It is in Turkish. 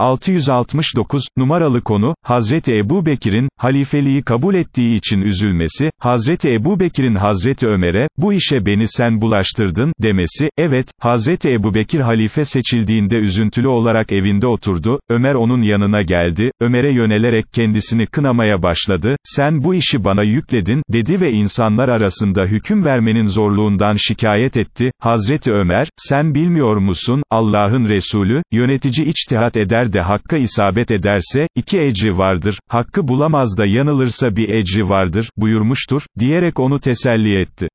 669, numaralı konu, Hazreti Ebu Bekir'in, halifeliği kabul ettiği için üzülmesi, Hazreti Ebu Bekir'in Hazreti Ömer'e, bu işe beni sen bulaştırdın, demesi, evet, Hazreti Ebu Bekir halife seçildiğinde üzüntülü olarak evinde oturdu, Ömer onun yanına geldi, Ömer'e yönelerek kendisini kınamaya başladı, sen bu işi bana yükledin, dedi ve insanlar arasında hüküm vermenin zorluğundan şikayet etti, Hazreti Ömer, sen bilmiyor musun, Allah'ın Resulü, yönetici içtihat eder de hakka isabet ederse, iki ecri vardır, hakkı bulamaz da yanılırsa bir ecri vardır, buyurmuştur, diyerek onu teselli etti.